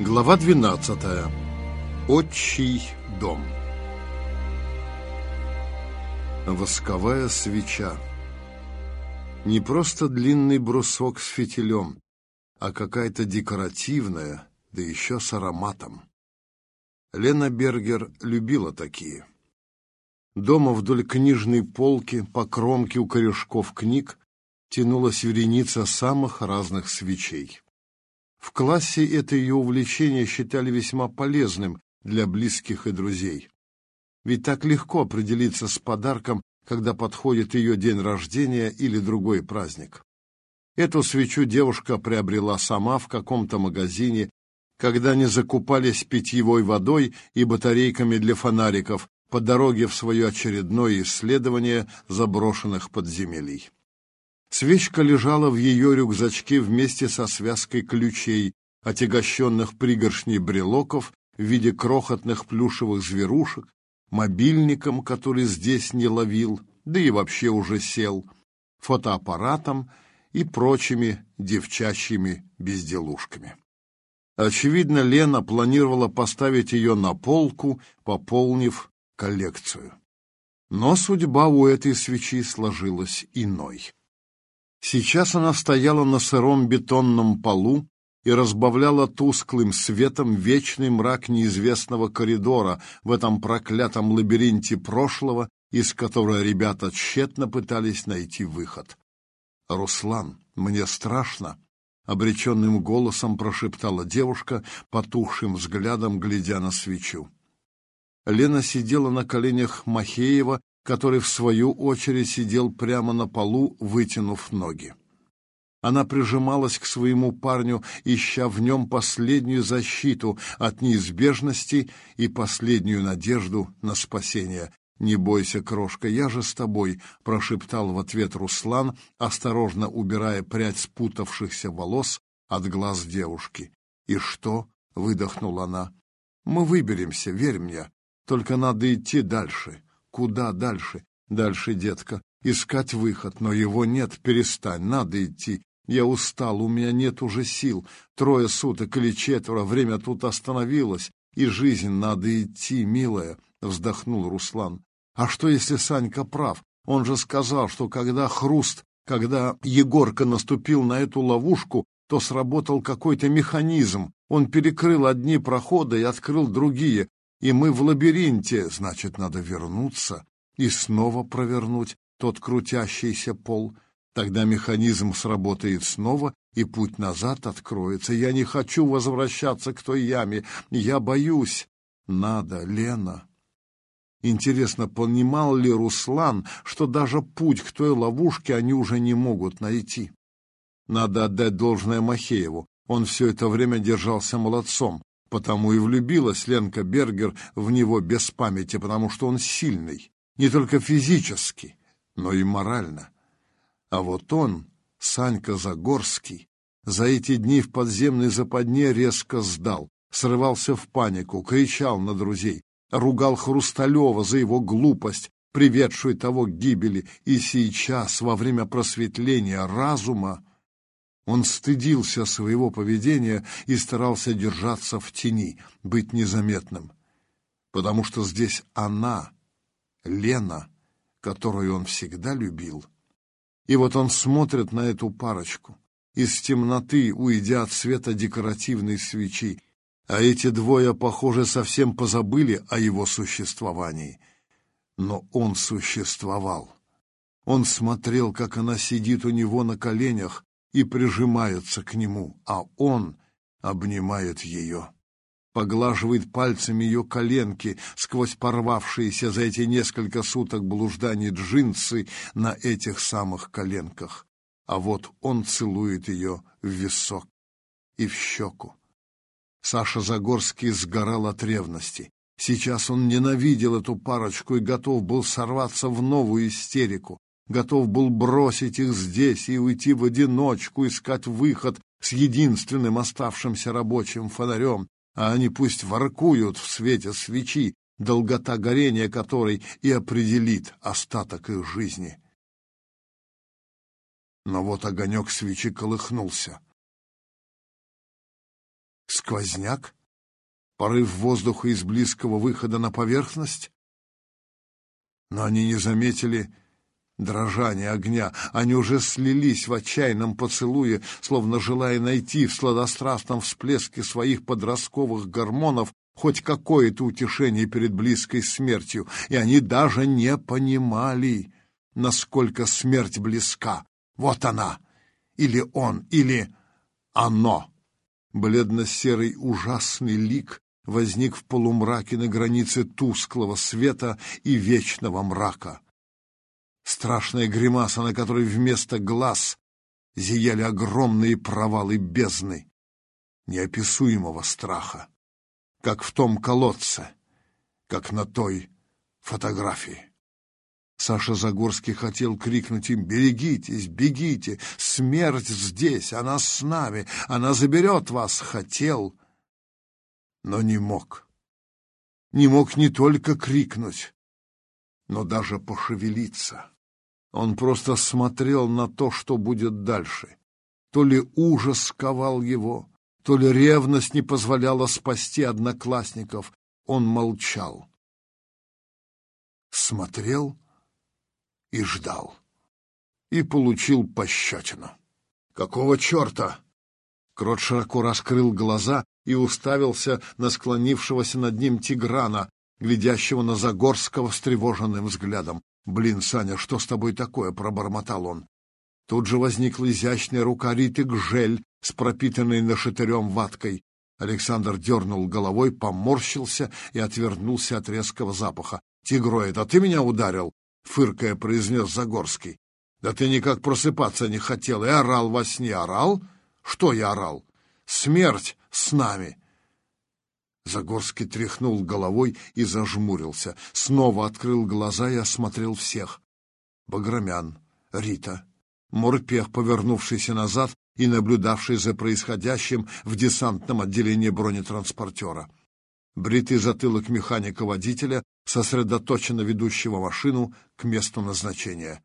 Глава 12. Отчий дом. Восковая свеча. Не просто длинный брусок с фитилем, а какая-то декоративная, да еще с ароматом. Лена Бергер любила такие. Дома вдоль книжной полки, по кромке у корешков книг, тянулась вереница самых разных свечей. В классе это ее увлечение считали весьма полезным для близких и друзей. Ведь так легко определиться с подарком, когда подходит ее день рождения или другой праздник. Эту свечу девушка приобрела сама в каком-то магазине, когда не закупались питьевой водой и батарейками для фонариков по дороге в свое очередное исследование заброшенных подземелий. Свечка лежала в ее рюкзачке вместе со связкой ключей, отягощенных пригоршней брелоков в виде крохотных плюшевых зверушек, мобильником, который здесь не ловил, да и вообще уже сел, фотоаппаратом и прочими девчачьими безделушками. Очевидно, Лена планировала поставить ее на полку, пополнив коллекцию. Но судьба у этой свечи сложилась иной. Сейчас она стояла на сыром бетонном полу и разбавляла тусклым светом вечный мрак неизвестного коридора в этом проклятом лабиринте прошлого, из которого ребята тщетно пытались найти выход. «Руслан, мне страшно», — обреченным голосом прошептала девушка, потухшим взглядом глядя на свечу. Лена сидела на коленях Махеева который, в свою очередь, сидел прямо на полу, вытянув ноги. Она прижималась к своему парню, ища в нем последнюю защиту от неизбежности и последнюю надежду на спасение. «Не бойся, крошка, я же с тобой», — прошептал в ответ Руслан, осторожно убирая прядь спутавшихся волос от глаз девушки. «И что?» — выдохнула она. «Мы выберемся, верь мне. Только надо идти дальше. Куда дальше? Дальше, детка. Искать выход, но его нет. Перестань, надо идти. Я устал, у меня нет уже сил. Трое суток или четверо, время тут остановилось. И жизнь надо идти, милая, — вздохнул Руслан. А что, если Санька прав? Он же сказал, что когда хруст, когда Егорка наступил на эту ловушку, то сработал какой-то механизм. Он перекрыл одни проходы и открыл другие и мы в лабиринте, значит, надо вернуться и снова провернуть тот крутящийся пол. Тогда механизм сработает снова, и путь назад откроется. Я не хочу возвращаться к той яме. Я боюсь. Надо, Лена. Интересно, понимал ли Руслан, что даже путь к той ловушке они уже не могут найти? Надо отдать должное Махееву. Он все это время держался молодцом. Потому и влюбилась Ленка Бергер в него без памяти, потому что он сильный, не только физически, но и морально. А вот он, Санька Загорский, за эти дни в подземной западне резко сдал, срывался в панику, кричал на друзей, ругал Хрусталева за его глупость, приведшую того к гибели, и сейчас, во время просветления разума, он стыдился своего поведения и старался держаться в тени, быть незаметным. Потому что здесь она, Лена, которую он всегда любил. И вот он смотрит на эту парочку. Из темноты, уйдя от света декоративной свечи, а эти двое, похоже, совсем позабыли о его существовании. Но он существовал. Он смотрел, как она сидит у него на коленях, и прижимается к нему, а он обнимает ее. Поглаживает пальцами ее коленки сквозь порвавшиеся за эти несколько суток блужданий джинсы на этих самых коленках. А вот он целует ее в висок и в щеку. Саша Загорский сгорал от ревности. Сейчас он ненавидел эту парочку и готов был сорваться в новую истерику готов был бросить их здесь и уйти в одиночку, искать выход с единственным оставшимся рабочим фонарем, а они пусть воркуют в свете свечи, долгота горения которой и определит остаток их жизни. Но вот огонек свечи колыхнулся. Сквозняк? Порыв воздуха из близкого выхода на поверхность? Но они не заметили дрожания огня. Они уже слились в отчаянном поцелуе, словно желая найти в сладострастном всплеске своих подростковых гормонов хоть какое-то утешение перед близкой смертью, и они даже не понимали, насколько смерть близка. Вот она, или он, или оно. Бледно-серый ужасный лик возник в полумраке на границе тусклого света и вечного мрака. Страшная гримаса, на которой вместо глаз зияли огромные провалы бездны неописуемого страха, как в том колодце, как на той фотографии. Саша Загорский хотел крикнуть им «Берегитесь, бегите! Смерть здесь! Она с нами! Она заберет вас!» Хотел, но не мог. Не мог не только крикнуть, но даже пошевелиться. Он просто смотрел на то, что будет дальше. То ли ужас сковал его, то ли ревность не позволяла спасти одноклассников. Он молчал. Смотрел и ждал. И получил пощечину. «Какого черта?» Крот широко раскрыл глаза и уставился на склонившегося над ним Тиграна, глядящего на Загорского встревоженным взглядом. «Блин, Саня, что с тобой такое?» — пробормотал он. Тут же возникла изящная рука Риты Гжель с пропитанной нашатырем ваткой. Александр дернул головой, поморщился и отвернулся от резкого запаха. «Тигроид, а ты меня ударил?» — фыркая произнес Загорский. «Да ты никак просыпаться не хотел и орал во сне. Орал? Что я орал? Смерть с нами!» Загорский тряхнул головой и зажмурился. Снова открыл глаза и осмотрел всех. Багромян, Рита, Морпех, повернувшийся назад и наблюдавший за происходящим в десантном отделении бронетранспортера. Бритый затылок механика-водителя, сосредоточенно ведущего машину к месту назначения.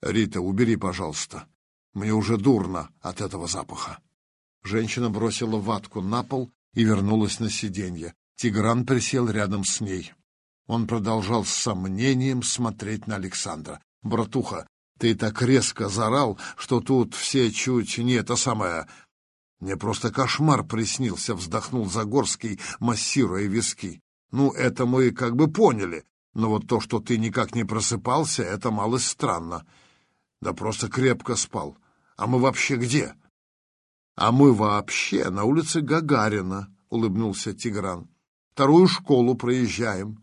«Рита, убери, пожалуйста. Мне уже дурно от этого запаха». Женщина бросила ватку на пол и вернулась на сиденье. Тигран присел рядом с ней. Он продолжал с сомнением смотреть на Александра. «Братуха, ты так резко зарал, что тут все чуть не это самое...» «Мне просто кошмар приснился», — вздохнул Загорский, массируя виски. «Ну, это мы как бы поняли, но вот то, что ты никак не просыпался, это малость странно. Да просто крепко спал. А мы вообще где?» «А мы вообще на улице Гагарина», — улыбнулся Тигран. «Вторую школу проезжаем».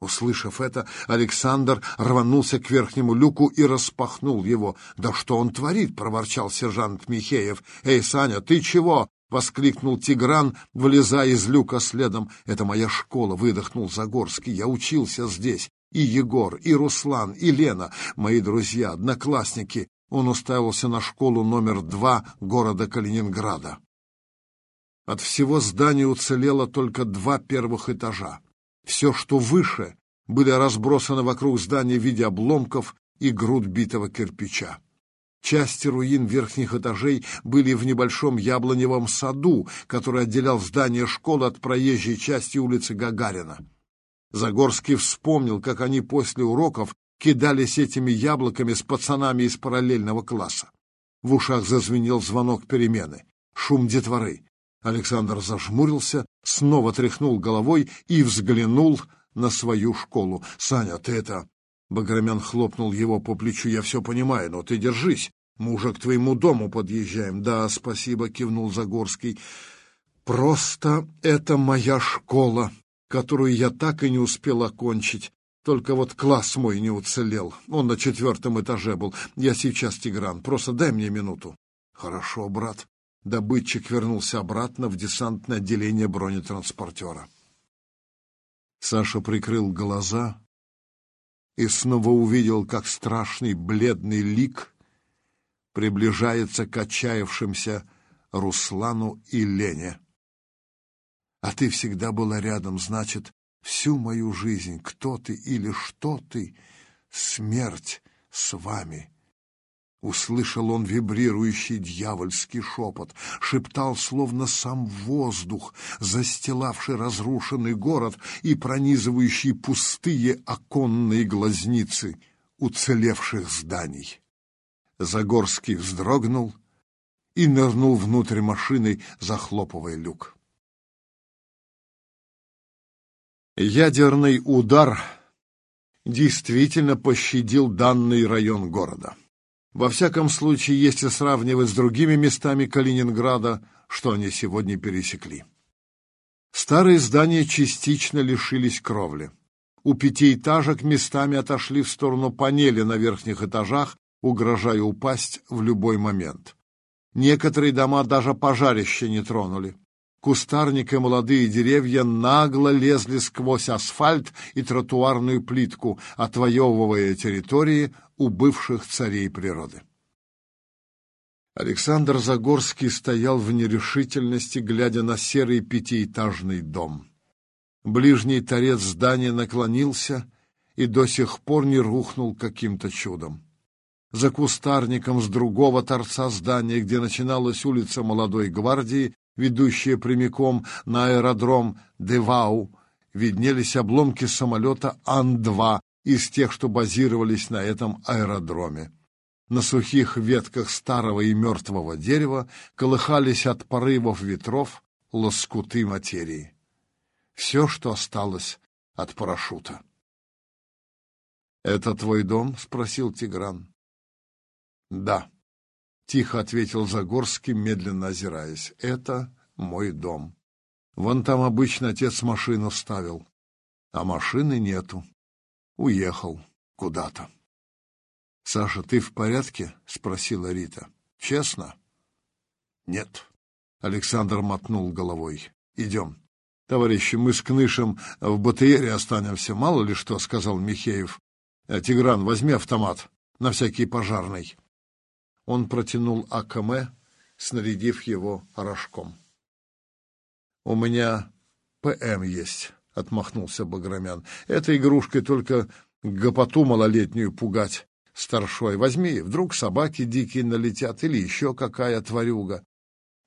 Услышав это, Александр рванулся к верхнему люку и распахнул его. «Да что он творит?» — проворчал сержант Михеев. «Эй, Саня, ты чего?» — воскликнул Тигран, вылезая из люка следом. «Это моя школа», — выдохнул Загорский. «Я учился здесь. И Егор, и Руслан, и Лена, мои друзья, одноклассники он уставился на школу номер два города Калининграда. От всего здания уцелело только два первых этажа. Все, что выше, были разбросаны вокруг здания в виде обломков и груд битого кирпича. Части руин верхних этажей были в небольшом яблоневом саду, который отделял здание школы от проезжей части улицы Гагарина. Загорский вспомнил, как они после уроков кидались этими яблоками с пацанами из параллельного класса. В ушах зазвенел звонок перемены. Шум детворы. Александр зажмурился, снова тряхнул головой и взглянул на свою школу. «Саня, ты это...» Баграмян хлопнул его по плечу. «Я все понимаю, но ты держись. Мы уже к твоему дому подъезжаем». «Да, спасибо», — кивнул Загорский. «Просто это моя школа, которую я так и не успел окончить. Только вот класс мой не уцелел. Он на четвертом этаже был. Я сейчас, Тигран. Просто дай мне минуту. Хорошо, брат. Добытчик вернулся обратно в десантное отделение бронетранспортера. Саша прикрыл глаза и снова увидел, как страшный бледный лик приближается к отчаявшимся Руслану и Лене. А ты всегда была рядом, значит, всю мою жизнь, кто ты или что ты, смерть с вами. Услышал он вибрирующий дьявольский шепот, шептал словно сам воздух, застилавший разрушенный город и пронизывающий пустые оконные глазницы уцелевших зданий. Загорский вздрогнул и нырнул внутрь машины, захлопывая люк. Ядерный удар действительно пощадил данный район города. Во всяком случае, если сравнивать с другими местами Калининграда, что они сегодня пересекли. Старые здания частично лишились кровли. У пятиэтажек местами отошли в сторону панели на верхних этажах, угрожая упасть в любой момент. Некоторые дома даже пожарище не тронули. Кустарник и молодые деревья нагло лезли сквозь асфальт и тротуарную плитку, отвоевывая территории у бывших царей природы. Александр Загорский стоял в нерешительности, глядя на серый пятиэтажный дом. Ближний торец здания наклонился и до сих пор не рухнул каким-то чудом. За кустарником с другого торца здания, где начиналась улица Молодой Гвардии, ведущая прямиком на аэродром Девау, виднелись обломки самолета Ан-2 из тех, что базировались на этом аэродроме. На сухих ветках старого и мертвого дерева колыхались от порывов ветров лоскуты материи. Все, что осталось от парашюта. «Это твой дом?» — спросил Тигран. «Да», Тихо ответил Загорский, медленно озираясь. Это мой дом. Вон там обычно отец машину ставил. А машины нету. Уехал куда-то. «Саша, ты в порядке?» — спросила Рита. «Честно?» «Нет». Александр мотнул головой. «Идем. Товарищи, мы с Кнышем в БТРе останемся. Мало ли что», — сказал Михеев. «Тигран, возьми автомат. На всякий пожарный». Он протянул АКМ, снарядив его рожком. «У меня ПМ есть», — отмахнулся Баграмян. «Этой игрушкой только гопоту малолетнюю пугать старшой. Возьми, вдруг собаки дикие налетят или еще какая тварюга.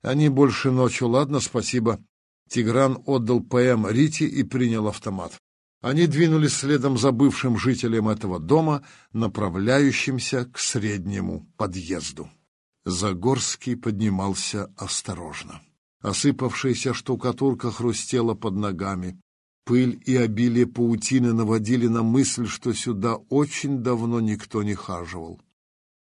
Они больше ночью, ладно, спасибо». Тигран отдал ПМ Рите и принял автомат. Они двинулись следом за бывшим жителем этого дома, направляющимся к среднему подъезду. Загорский поднимался осторожно. Осыпавшаяся штукатурка хрустела под ногами. Пыль и обилие паутины наводили на мысль, что сюда очень давно никто не хаживал.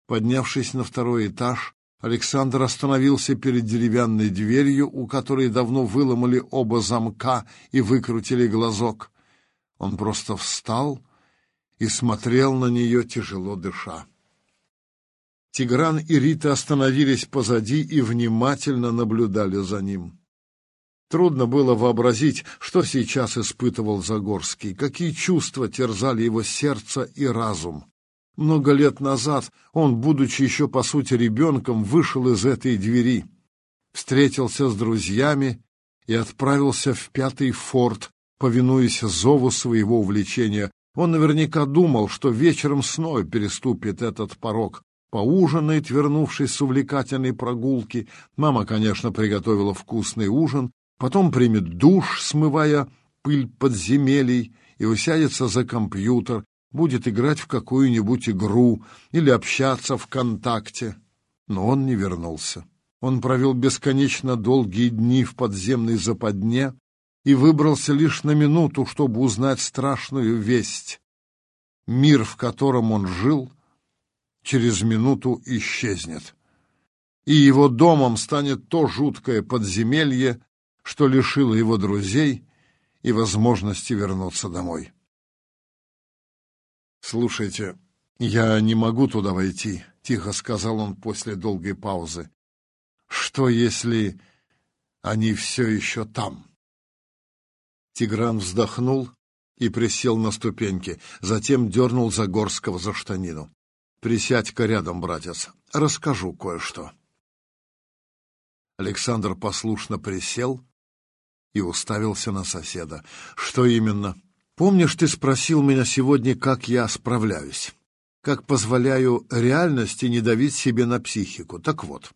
Поднявшись на второй этаж, Александр остановился перед деревянной дверью, у которой давно выломали оба замка и выкрутили глазок. Он просто встал и смотрел на нее, тяжело дыша. Тигран и Рита остановились позади и внимательно наблюдали за ним. Трудно было вообразить, что сейчас испытывал Загорский, какие чувства терзали его сердце и разум. Много лет назад он, будучи еще по сути ребенком, вышел из этой двери, встретился с друзьями и отправился в пятый форт, повинуясь зову своего увлечения. Он наверняка думал, что вечером снова переступит этот порог, поужинает, вернувшись с увлекательной прогулки. Мама, конечно, приготовила вкусный ужин, потом примет душ, смывая пыль подземелий, и усядется за компьютер, будет играть в какую-нибудь игру или общаться ВКонтакте. Но он не вернулся. Он провел бесконечно долгие дни в подземной западне, и выбрался лишь на минуту, чтобы узнать страшную весть. Мир, в котором он жил, через минуту исчезнет. И его домом станет то жуткое подземелье, что лишило его друзей и возможности вернуться домой. «Слушайте, я не могу туда войти», — тихо сказал он после долгой паузы. «Что, если они все еще там?» Тигран вздохнул и присел на ступеньки, затем дернул Загорского за штанину. «Присядь-ка рядом, братец, расскажу кое-что». Александр послушно присел и уставился на соседа. «Что именно? Помнишь, ты спросил меня сегодня, как я справляюсь? как позволяю реальности не давить себе на психику. Так вот,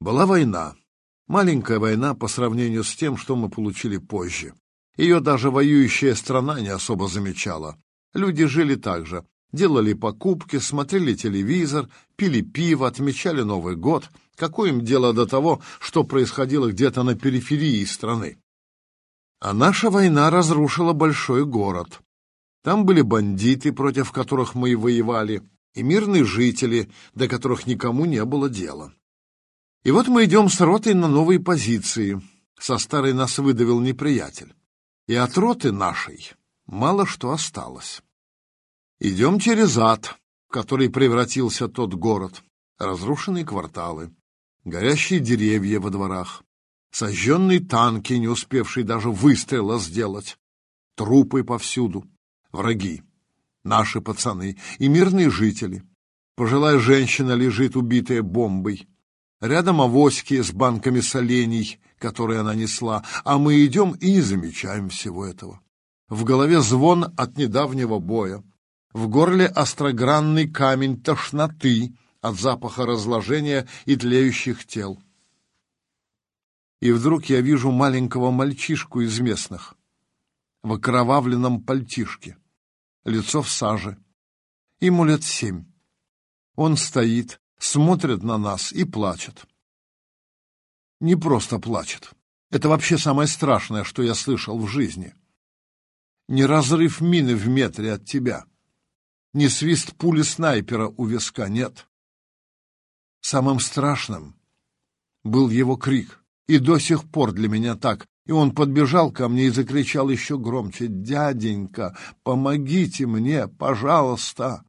была война. Маленькая война по сравнению с тем, что мы получили позже. Ее даже воюющая страна не особо замечала. Люди жили так же. Делали покупки, смотрели телевизор, пили пиво, отмечали Новый год. Какое им дело до того, что происходило где-то на периферии страны? А наша война разрушила большой город. Там были бандиты, против которых мы и воевали, и мирные жители, до которых никому не было дела. И вот мы идем с ротой на новые позиции. Со старой нас выдавил неприятель. И от роты нашей мало что осталось. Идем через ад, в который превратился тот город. Разрушенные кварталы, горящие деревья во дворах, сожженные танки, не успевшие даже выстрела сделать, трупы повсюду, враги, наши пацаны и мирные жители. Пожилая женщина лежит убитая бомбой. Рядом авоськи с банками солений, которые она несла, а мы идем и не замечаем всего этого. В голове звон от недавнего боя. В горле острогранный камень тошноты от запаха разложения и тлеющих тел. И вдруг я вижу маленького мальчишку из местных в окровавленном пальтишке лицо в саже. Ему лет семь. Он стоит, смотрит на нас и плачет. Не просто плачет. Это вообще самое страшное, что я слышал в жизни. Не разрыв мины в метре от тебя. Не свист пули снайпера у виска, нет. Самым страшным был его крик. И до сих пор для меня так. И он подбежал ко мне и закричал еще громче. «Дяденька, помогите мне, пожалуйста!»